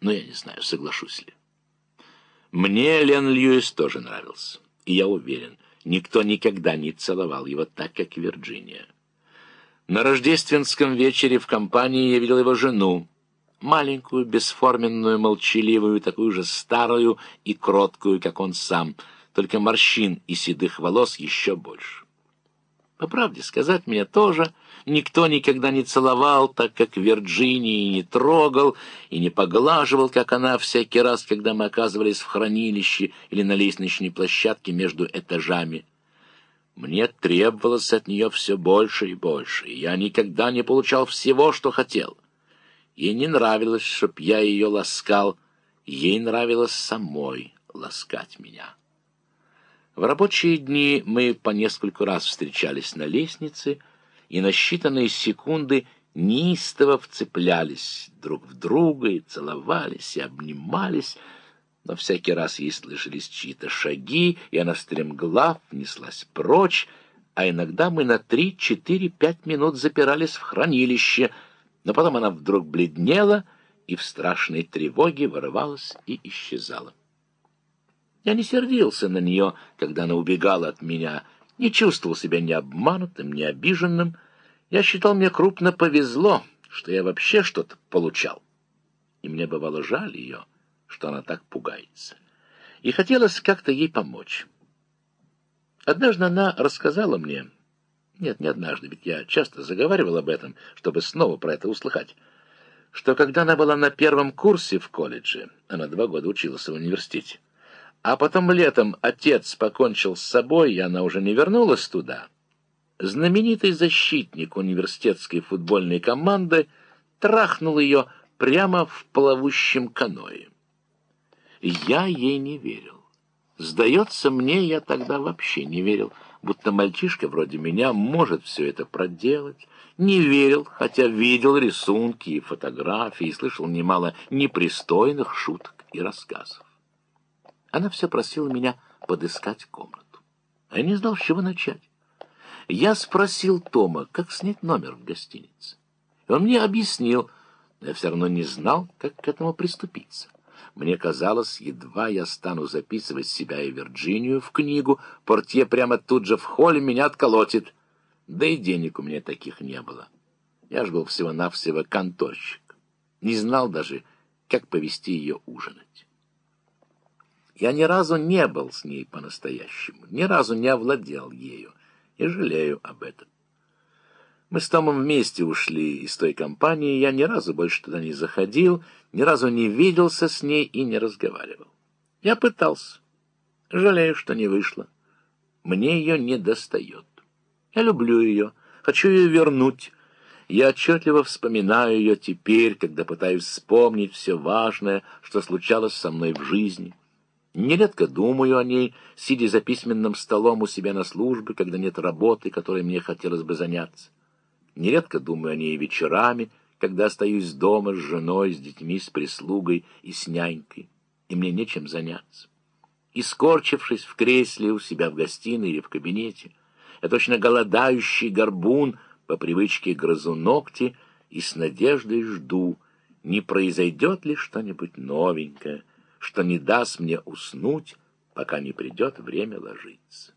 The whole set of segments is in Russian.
Но я не знаю, соглашусь ли. Мне Лен Льюис тоже нравился. И я уверен, никто никогда не целовал его так, как Вирджиния. На рождественском вечере в компании я видел его жену, маленькую, бесформенную, молчаливую, такую же старую и кроткую, как он сам, только морщин и седых волос еще больше. По правде сказать, меня тоже никто никогда не целовал, так как Вирджинии не трогал и не поглаживал, как она всякий раз, когда мы оказывались в хранилище или на лестничной площадке между этажами. Мне требовалось от нее все больше и больше, и я никогда не получал всего, что хотел. Ей не нравилось, чтоб я ее ласкал, ей нравилось самой ласкать меня. В рабочие дни мы по нескольку раз встречались на лестнице и на считанные секунды неистово вцеплялись друг в друга и целовались, и обнимались, но всякий раз ей слышались чьи-то шаги, и она стремглав неслась прочь, а иногда мы на три, четыре, пять минут запирались в хранилище, но потом она вдруг бледнела и в страшной тревоге вырывалась и исчезала. Я не сердился на нее, когда она убегала от меня, не чувствовал себя ни обманутым, ни обиженным. Я считал, мне крупно повезло, что я вообще что-то получал. И мне бывало жаль ее, что она так пугается. И хотелось как-то ей помочь. Однажды она рассказала мне... Нет, не однажды, ведь я часто заговаривал об этом, чтобы снова про это услыхать, что когда она была на первом курсе в колледже, она два года училась в университете, а потом летом отец покончил с собой, и она уже не вернулась туда. Знаменитый защитник университетской футбольной команды трахнул ее прямо в плавущем каное. Я ей не верил. Сдается мне, я тогда вообще не верил, будто мальчишка вроде меня может все это проделать. Не верил, хотя видел рисунки и фотографии, и слышал немало непристойных шуток и рассказов. Она все просила меня подыскать комнату. А я не знал, с чего начать. Я спросил Тома, как снять номер в гостинице. И он мне объяснил, но я все равно не знал, как к этому приступиться. Мне казалось, едва я стану записывать себя и Вирджинию в книгу, портье прямо тут же в холле меня отколотит. Да и денег у меня таких не было. Я ж был всего-навсего конторщик. Не знал даже, как повести ее ужинать. Я ни разу не был с ней по-настоящему, ни разу не овладел ею, и жалею об этом. Мы с Томом вместе ушли из той компании, я ни разу больше туда не заходил, ни разу не виделся с ней и не разговаривал. Я пытался. Жалею, что не вышло. Мне ее не достает. Я люблю ее, хочу ее вернуть. Я отчетливо вспоминаю ее теперь, когда пытаюсь вспомнить все важное, что случалось со мной в жизни. Нередко думаю о ней, сидя за письменным столом у себя на службе, когда нет работы, которой мне хотелось бы заняться. Нередко думаю о ней вечерами, когда остаюсь дома с женой, с детьми, с прислугой и с нянькой, и мне нечем заняться. И, скорчившись в кресле у себя в гостиной или в кабинете, я точно голодающий горбун по привычке грызу ногти и с надеждой жду, не произойдет ли что-нибудь новенькое, что не даст мне уснуть, пока не придет время ложиться.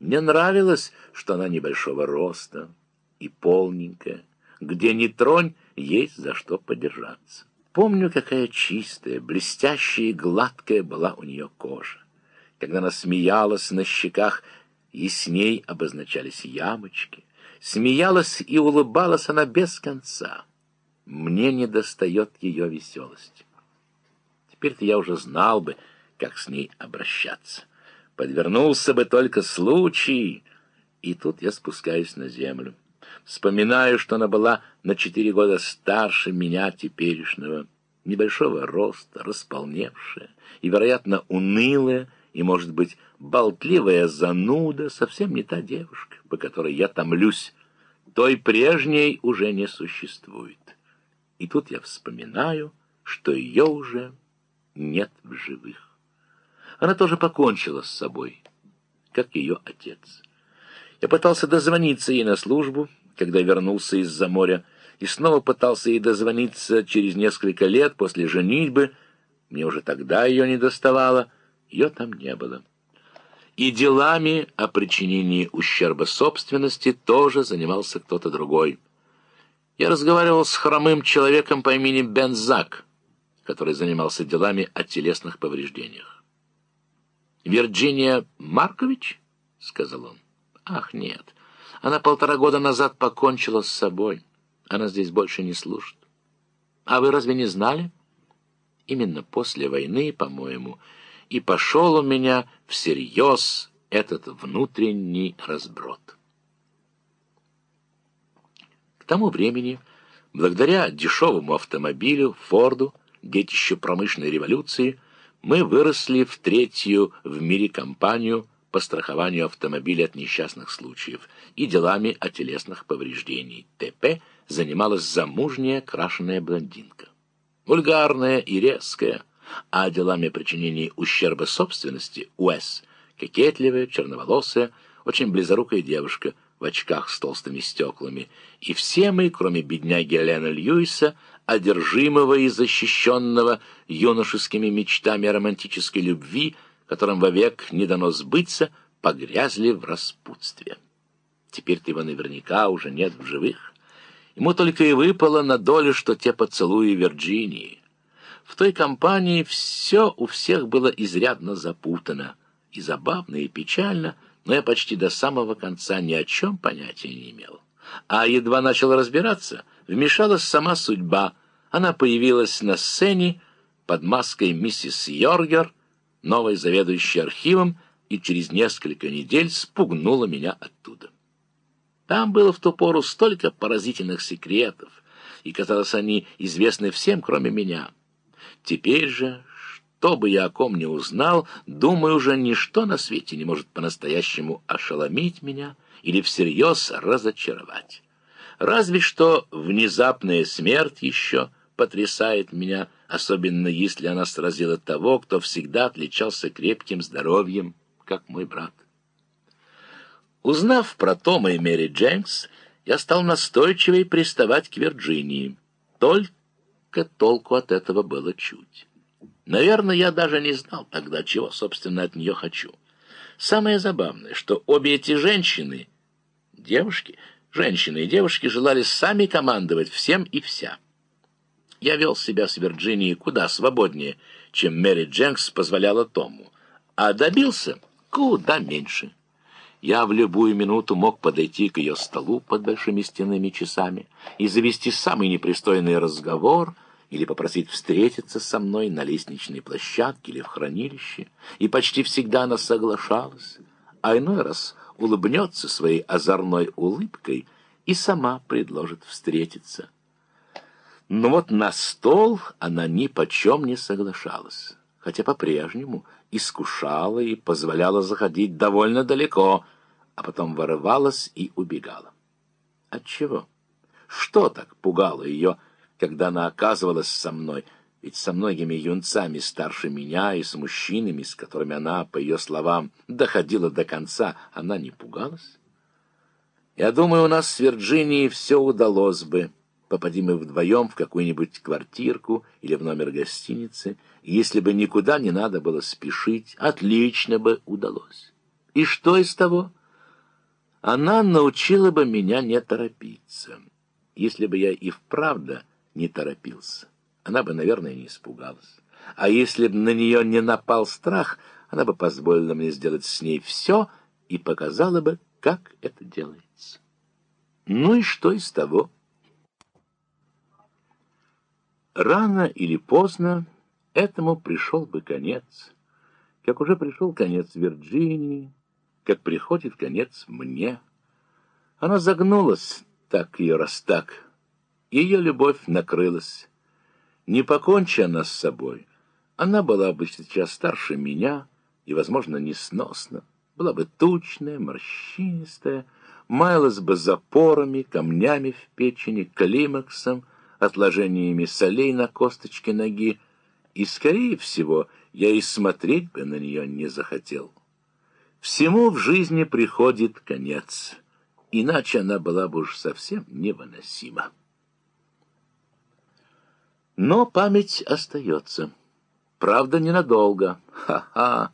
Мне нравилось, что она небольшого роста и полненькая, где ни тронь, есть за что подержаться. Помню, какая чистая, блестящая и гладкая была у нее кожа. Когда она смеялась на щеках, ясней обозначались ямочки. Смеялась и улыбалась она без конца. Мне не достает ее веселости. Теперь-то я уже знал бы, как с ней обращаться. Подвернулся бы только случай, и тут я спускаюсь на землю. Вспоминаю, что она была на четыре года старше меня теперешнего, небольшого роста, располневшая и, вероятно, унылая, и, может быть, болтливая зануда, совсем не та девушка, по которой я томлюсь. Той прежней уже не существует. И тут я вспоминаю, что ее уже нет в живых. Она тоже покончила с собой, как ее отец. Я пытался дозвониться ей на службу, когда вернулся из-за моря. и снова пытался ей дозвониться через несколько лет после женитьбы. Мне уже тогда ее не доставало, ее там не было. И делами о причинении ущерба собственности тоже занимался кто-то другой. Я разговаривал с хромым человеком по имени Бензак, который занимался делами о телесных повреждениях. «Вирджиния Маркович?» — сказал он. «Ах, нет. Она полтора года назад покончила с собой. Она здесь больше не служит. А вы разве не знали?» Именно после войны, по-моему, и пошел у меня всерьез этот внутренний разброд. К тому времени, благодаря дешевому автомобилю, Форду, детищу промышленной революции, мы выросли в третью в мире компанию по страхованию автомобилей от несчастных случаев и делами о телесных повреждений. ТП занималась замужняя крашеная блондинка. Вульгарная и резкая, а делами причинения ущерба собственности УС кокетливая, черноволосая, очень близорукая девушка в очках с толстыми стеклами. И все мы, кроме бедняги Лена Льюиса, одержимого и защищенного юношескими мечтами о романтической любви, которым вовек не дано сбыться, погрязли в распутстве. Теперь-то его наверняка уже нет в живых. Ему только и выпало на долю, что те поцелуи Вирджинии. В той компании все у всех было изрядно запутано, и забавно, и печально, но я почти до самого конца ни о чем понятия не имел. А едва начал разбираться, вмешалась сама судьба. Она появилась на сцене под маской миссис Йоргер, новой заведующей архивом, и через несколько недель спугнула меня оттуда. Там было в ту пору столько поразительных секретов, и, казалось, они известны всем, кроме меня. Теперь же, что бы я о ком не узнал, думаю, уже ничто на свете не может по-настоящему ошеломить меня или всерьез разочаровать. Разве что внезапная смерть еще потрясает меня, особенно если она сразила того, кто всегда отличался крепким здоровьем, как мой брат. Узнав про Тома и Мэри Дженкс, я стал настойчивее приставать к Вирджинии. Только толку от этого было чуть. Наверное, я даже не знал тогда, чего, собственно, от нее хочу. Самое забавное, что обе эти женщины, девушки, женщины и девушки желали сами командовать всем и вся. Я вел себя с Вирджинией куда свободнее, чем Мэри Дженкс позволяла Тому, а добился куда меньше. Я в любую минуту мог подойти к ее столу под большими стенными часами и завести самый непристойный разговор или попросить встретиться со мной на лестничной площадке или в хранилище, и почти всегда она соглашалась, а иной раз улыбнется своей озорной улыбкой и сама предложит встретиться. Но вот на стол она ни почем не соглашалась, хотя по-прежнему искушала и позволяла заходить довольно далеко, а потом вырывалась и убегала. Отчего? Что так пугало ее, когда она оказывалась со мной? Ведь со многими юнцами старше меня и с мужчинами, с которыми она, по ее словам, доходила до конца, она не пугалась. Я думаю, у нас с Вирджинией все удалось бы. Попади мы вдвоем в какую-нибудь квартирку или в номер гостиницы, если бы никуда не надо было спешить, отлично бы удалось. И что из того? Она научила бы меня не торопиться. Если бы я и вправду не торопился, она бы, наверное, не испугалась. А если бы на нее не напал страх, она бы позволила мне сделать с ней все и показала бы, как это делается. Ну и что из того? Рано или поздно этому пришел бы конец, как уже пришел конец Вирджинии, как приходит конец мне. Она загнулась, так ее раз так. Ее любовь накрылась. Не покончи она с собой, она была бы сейчас старше меня и, возможно, несносна. Была бы тучная, морщинистая, маялась бы запорами, камнями в печени, климаксом, отложениями солей на косточке ноги, и, скорее всего, я и смотреть бы на нее не захотел. Всему в жизни приходит конец, иначе она была бы уж совсем невыносима. Но память остается. Правда, ненадолго. Ха-ха!